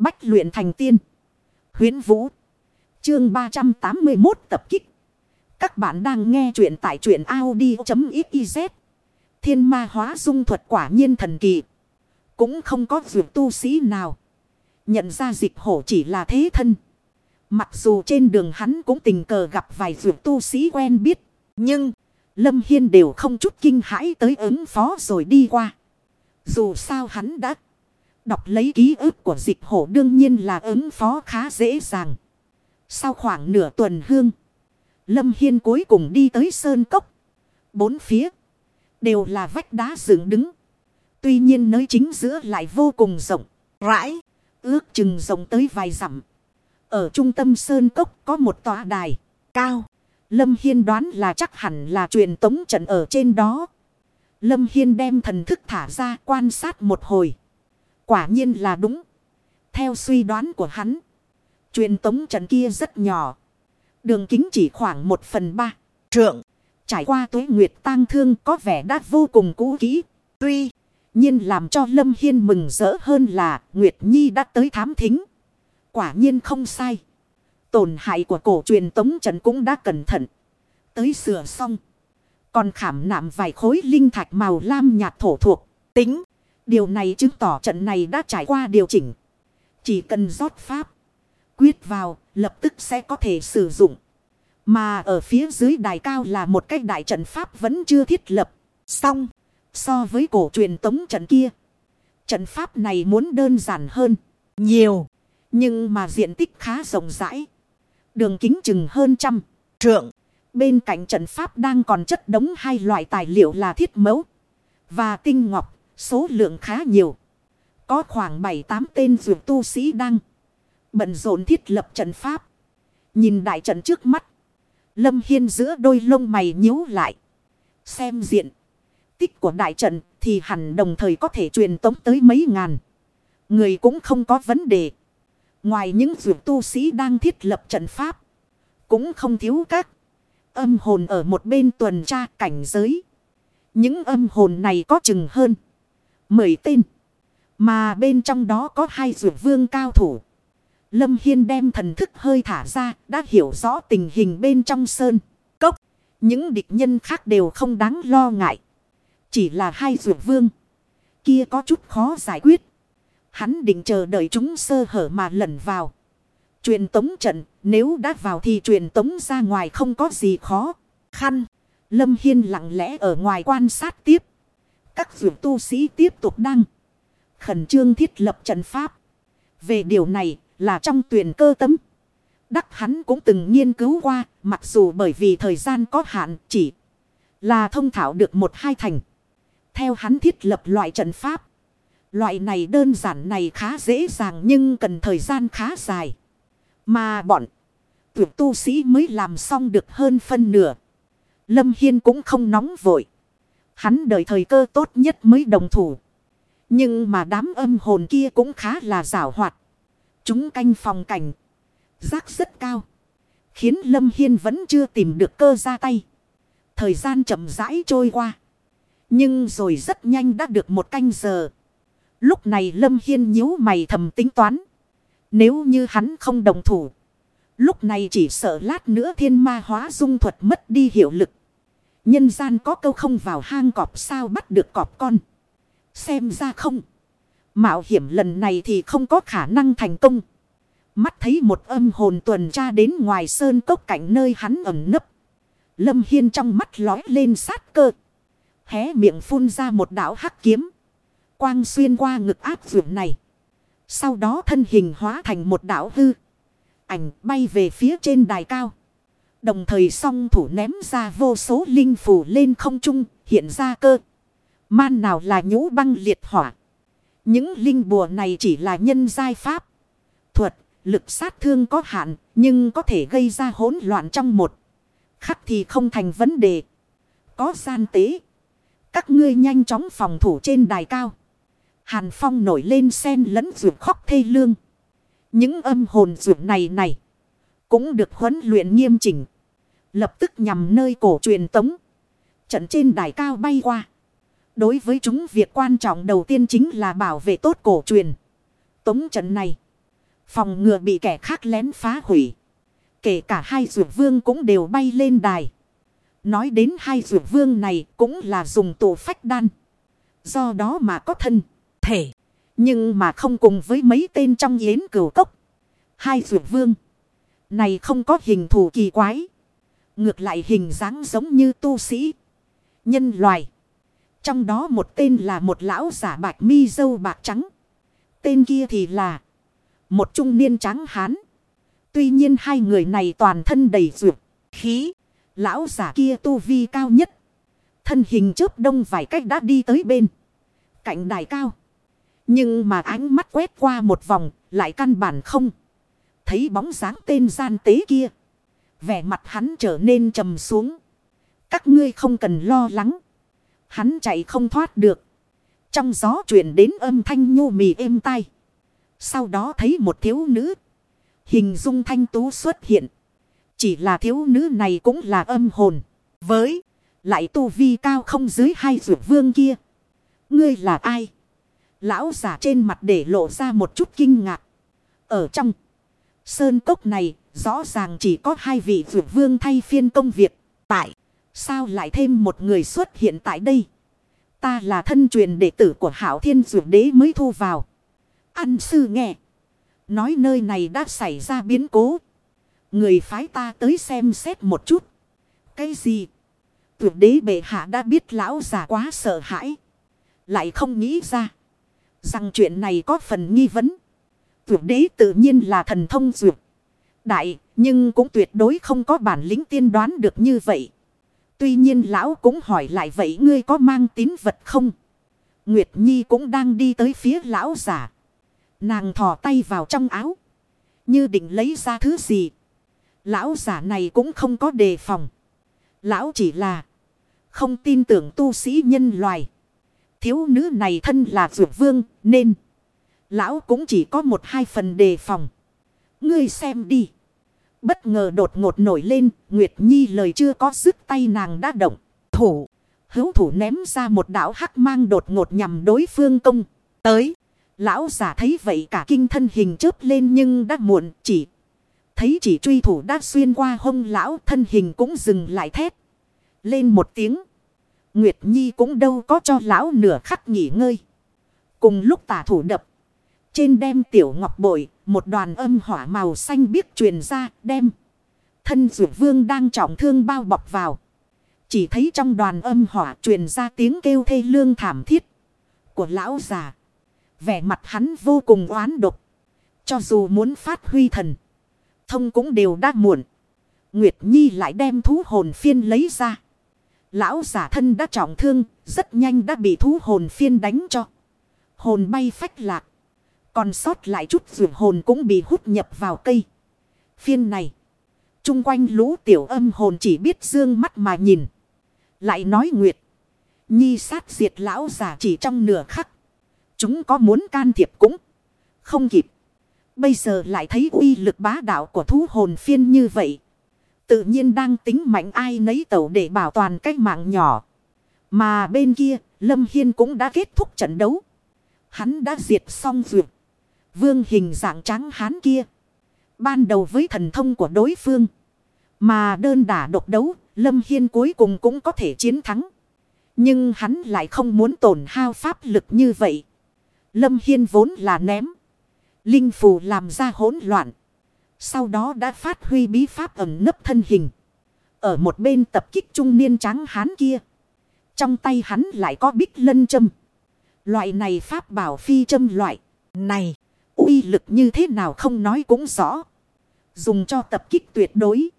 Bách luyện thành tiên. Huyến Vũ. Chương 381 tập kích. Các bạn đang nghe truyện tại truyện Audi.xyz. Thiên ma hóa dung thuật quả nhiên thần kỳ. Cũng không có việc tu sĩ nào. Nhận ra dịch hổ chỉ là thế thân. Mặc dù trên đường hắn cũng tình cờ gặp vài việc tu sĩ quen biết. Nhưng Lâm Hiên đều không chút kinh hãi tới ứng phó rồi đi qua. Dù sao hắn đã đọc lấy ký ức của dịch hổ đương nhiên là ứng phó khá dễ dàng. Sau khoảng nửa tuần hương. Lâm Hiên cuối cùng đi tới sơn cốc. Bốn phía. Đều là vách đá dựng đứng. Tuy nhiên nơi chính giữa lại vô cùng rộng. Rãi. Ước chừng rộng tới vài dặm. Ở trung tâm sơn cốc có một tòa đài. Cao. Lâm Hiên đoán là chắc hẳn là truyền tống trận ở trên đó. Lâm Hiên đem thần thức thả ra quan sát một hồi. Quả nhiên là đúng. Theo suy đoán của hắn. Truyền tống trận kia rất nhỏ. Đường kính chỉ khoảng một phần ba. Trượng. Trải qua tuế nguyệt tang thương có vẻ đã vô cùng cũ kỹ. Tuy nhiên làm cho Lâm Hiên mừng rỡ hơn là Nguyệt Nhi đã tới thám thính. Quả nhiên không sai. Tổn hại của cổ truyền tống trận cũng đã cẩn thận. Tới sửa xong. Còn khảm nạm vài khối linh thạch màu lam nhạt thổ thuộc. Tính. Điều này chứng tỏ trận này đã trải qua điều chỉnh. Chỉ cần rót pháp. Quyết vào. Lập tức sẽ có thể sử dụng. Mà ở phía dưới đài cao là một cái đại trận pháp vẫn chưa thiết lập. Xong. So với cổ truyền tống trận kia. Trận pháp này muốn đơn giản hơn. Nhiều. Nhưng mà diện tích khá rộng rãi. Đường kính chừng hơn trăm. Trượng. Bên cạnh trận pháp đang còn chất đống hai loại tài liệu là thiết mẫu. Và tinh ngọc. Số lượng khá nhiều. Có khoảng 7-8 tên dược tu sĩ đang. Bận rộn thiết lập trận pháp. Nhìn đại trận trước mắt. Lâm Hiên giữa đôi lông mày nhíu lại. Xem diện. Tích của đại trận thì hẳn đồng thời có thể truyền tống tới mấy ngàn. Người cũng không có vấn đề. Ngoài những dược tu sĩ đang thiết lập trận pháp. Cũng không thiếu các âm hồn ở một bên tuần tra cảnh giới. Những âm hồn này có chừng hơn. Mười tên. Mà bên trong đó có hai rượu vương cao thủ. Lâm Hiên đem thần thức hơi thả ra. Đã hiểu rõ tình hình bên trong sơn. Cốc. Những địch nhân khác đều không đáng lo ngại. Chỉ là hai rượu vương. Kia có chút khó giải quyết. Hắn định chờ đợi chúng sơ hở mà lẩn vào. Truyền tống trận, nếu đã vào thì truyền tống ra ngoài không có gì khó. Khăn, Lâm Hiên lặng lẽ ở ngoài quan sát tiếp. Các dược tu sĩ tiếp tục đăng. Khẩn trương thiết lập trận pháp. Về điều này là trong tuyển cơ tấm. Đắc hắn cũng từng nghiên cứu qua, mặc dù bởi vì thời gian có hạn chỉ là thông thảo được một hai thành. Theo hắn thiết lập loại trận pháp. Loại này đơn giản này khá dễ dàng nhưng cần thời gian khá dài. Mà bọn tuyệt tu sĩ mới làm xong được hơn phân nửa. Lâm Hiên cũng không nóng vội. Hắn đợi thời cơ tốt nhất mới đồng thủ. Nhưng mà đám âm hồn kia cũng khá là rảo hoạt. Chúng canh phòng cảnh. Giác rất cao. Khiến Lâm Hiên vẫn chưa tìm được cơ ra tay. Thời gian chậm rãi trôi qua. Nhưng rồi rất nhanh đã được một canh giờ. Lúc này Lâm Hiên nhíu mày thầm tính toán. Nếu như hắn không đồng thủ. Lúc này chỉ sợ lát nữa thiên ma hóa dung thuật mất đi hiệu lực. Nhân gian có câu không vào hang cọp sao bắt được cọp con. Xem ra không. Mạo hiểm lần này thì không có khả năng thành công. Mắt thấy một âm hồn tuần tra đến ngoài sơn cốc cảnh nơi hắn ẩn nấp. Lâm Hiên trong mắt lói lên sát cơ. Hé miệng phun ra một đảo hắc kiếm. Quang xuyên qua ngực áp vượt này. Sau đó thân hình hóa thành một đảo hư. Ảnh bay về phía trên đài cao. Đồng thời song thủ ném ra vô số linh phù lên không trung hiện ra cơ. Man nào là nhũ băng liệt hỏa. Những linh bùa này chỉ là nhân giai pháp. Thuật, lực sát thương có hạn, nhưng có thể gây ra hỗn loạn trong một. Khắc thì không thành vấn đề. Có gian tế. Các ngươi nhanh chóng phòng thủ trên đài cao. Hàn phong nổi lên sen lẫn ruột khóc thê lương. Những âm hồn ruột này này. Cũng được huấn luyện nghiêm chỉnh. Lập tức nhằm nơi cổ truyền tống. Trận trên đài cao bay qua. Đối với chúng việc quan trọng đầu tiên chính là bảo vệ tốt cổ truyền. Tống trận này. Phòng ngừa bị kẻ khác lén phá hủy. Kể cả hai rượu vương cũng đều bay lên đài. Nói đến hai rượu vương này cũng là dùng tổ phách đan. Do đó mà có thân, thể. Nhưng mà không cùng với mấy tên trong yến cửu cốc. Hai rượu vương. Này không có hình thù kỳ quái. Ngược lại hình dáng giống như tu sĩ. Nhân loài. Trong đó một tên là một lão giả bạch mi dâu bạc trắng. Tên kia thì là một trung niên trắng hán. Tuy nhiên hai người này toàn thân đầy ruột, khí. Lão giả kia tu vi cao nhất. Thân hình chớp đông vài cách đã đi tới bên. Cạnh đài cao. Nhưng mà ánh mắt quét qua một vòng, lại căn bản không. Thấy bóng dáng tên gian tế kia. Vẻ mặt hắn trở nên trầm xuống. Các ngươi không cần lo lắng. Hắn chạy không thoát được. Trong gió chuyển đến âm thanh nhu mì êm tai. Sau đó thấy một thiếu nữ. Hình dung thanh tú xuất hiện. Chỉ là thiếu nữ này cũng là âm hồn. Với lại tu vi cao không dưới hai rượu vương kia. Ngươi là ai? Lão giả trên mặt để lộ ra một chút kinh ngạc. Ở trong sơn cốc này, rõ ràng chỉ có hai vị vượt vương thay phiên công việc. Tại, sao lại thêm một người xuất hiện tại đây? Ta là thân truyền đệ tử của hảo thiên vượt đế mới thu vào. Ăn sư nghe. Nói nơi này đã xảy ra biến cố. Người phái ta tới xem xét một chút. Cái gì? Tuyệt đế bệ hạ đã biết lão già quá sợ hãi. Lại không nghĩ ra. Rằng chuyện này có phần nghi vấn. Tuyệt đế tự nhiên là thần thông dược. Đại, nhưng cũng tuyệt đối không có bản lĩnh tiên đoán được như vậy. Tuy nhiên lão cũng hỏi lại vậy ngươi có mang tín vật không? Nguyệt Nhi cũng đang đi tới phía lão giả. Nàng thò tay vào trong áo. Như định lấy ra thứ gì. Lão giả này cũng không có đề phòng. Lão chỉ là không tin tưởng tu sĩ nhân loài. Thiếu nữ này thân là dược vương nên lão cũng chỉ có một hai phần đề phòng. Ngươi xem đi. Bất ngờ đột ngột nổi lên, Nguyệt Nhi lời chưa có dứt tay nàng đã động. Thủ, hữu thủ ném ra một đạo hắc mang đột ngột nhằm đối phương công. Tới, lão giả thấy vậy cả kinh thân hình chớp lên nhưng đã muộn chỉ. Thấy chỉ truy thủ đã xuyên qua hông lão thân hình cũng dừng lại thét. Lên một tiếng. Nguyệt Nhi cũng đâu có cho lão nửa khắc nghỉ ngơi. Cùng lúc tả thủ đập. Trên đem tiểu ngọc bội, một đoàn âm hỏa màu xanh biếc truyền ra, đem. Thân dụ vương đang trọng thương bao bọc vào. Chỉ thấy trong đoàn âm hỏa truyền ra tiếng kêu thê lương thảm thiết của lão già. Vẻ mặt hắn vô cùng oán độc. Cho dù muốn phát huy thần. Thông cũng đều đã muộn. Nguyệt Nhi lại đem thú hồn phiên lấy ra. Lão giả thân đã trọng thương. Rất nhanh đã bị thú hồn phiên đánh cho. Hồn bay phách lạc. Còn sót lại chút vườn hồn cũng bị hút nhập vào cây. Phiên này. Trung quanh lũ tiểu âm hồn chỉ biết dương mắt mà nhìn. Lại nói Nguyệt. Nhi sát diệt lão giả chỉ trong nửa khắc. Chúng có muốn can thiệp cũng không kịp. Bây giờ lại thấy uy lực bá đạo của thú hồn phiên như vậy. Tự nhiên đang tính mạnh ai nấy tẩu để bảo toàn cái mạng nhỏ. Mà bên kia, Lâm Hiên cũng đã kết thúc trận đấu. Hắn đã diệt xong ruột Vương hình dạng trắng hán kia. Ban đầu với thần thông của đối phương. Mà đơn đả độc đấu, Lâm Hiên cuối cùng cũng có thể chiến thắng. Nhưng hắn lại không muốn tổn hao pháp lực như vậy. Lâm Hiên vốn là ném. Linh phù làm ra hỗn loạn. Sau đó đã phát huy bí pháp ẩn nấp thân hình. Ở một bên tập kích trung niên trắng hán kia. Trong tay hắn lại có bích lân châm. Loại này pháp bảo phi châm loại. Này, uy lực như thế nào không nói cũng rõ. Dùng cho tập kích tuyệt đối.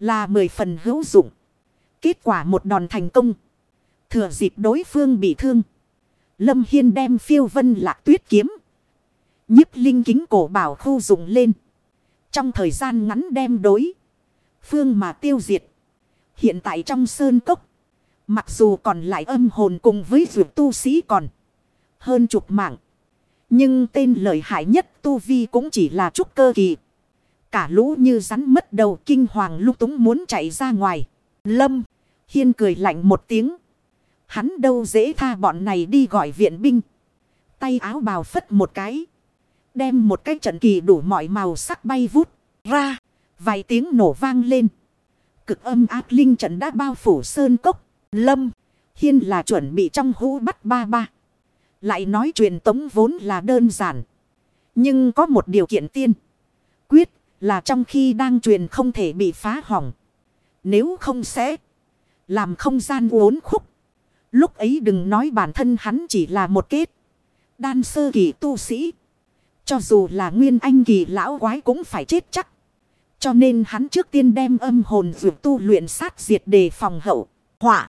Là mười phần hữu dụng. Kết quả một đòn thành công. Thừa dịp đối phương bị thương. Lâm Hiên đem phiêu vân lạc tuyết kiếm. nhiếp linh kính cổ bảo khu dùng lên. Trong thời gian ngắn đem đối. Phương mà tiêu diệt. Hiện tại trong sơn cốc. Mặc dù còn lại âm hồn cùng với vượt tu sĩ còn. Hơn chục mạng. Nhưng tên lợi hại nhất tu vi cũng chỉ là trúc cơ kỳ. Cả lũ như rắn mất đầu kinh hoàng lúc túng muốn chạy ra ngoài. Lâm. Hiên cười lạnh một tiếng. Hắn đâu dễ tha bọn này đi gọi viện binh. Tay áo bào phất một cái. Đem một cái trận kỳ đủ mọi màu sắc bay vút ra. Vài tiếng nổ vang lên. Cực âm ác linh trận đã bao phủ sơn cốc. Lâm. Hiên là chuẩn bị trong hũ bắt ba ba. Lại nói truyền tống vốn là đơn giản. Nhưng có một điều kiện tiên. Quyết là trong khi đang truyền không thể bị phá hỏng. Nếu không sẽ làm không gian uốn khúc. Lúc ấy đừng nói bản thân hắn chỉ là một kết. Đan sơ kỳ tu sĩ. Cho dù là nguyên anh kỳ lão quái cũng phải chết chắc. Cho nên hắn trước tiên đem âm hồn dược tu luyện sát diệt đề phòng hậu. Họa.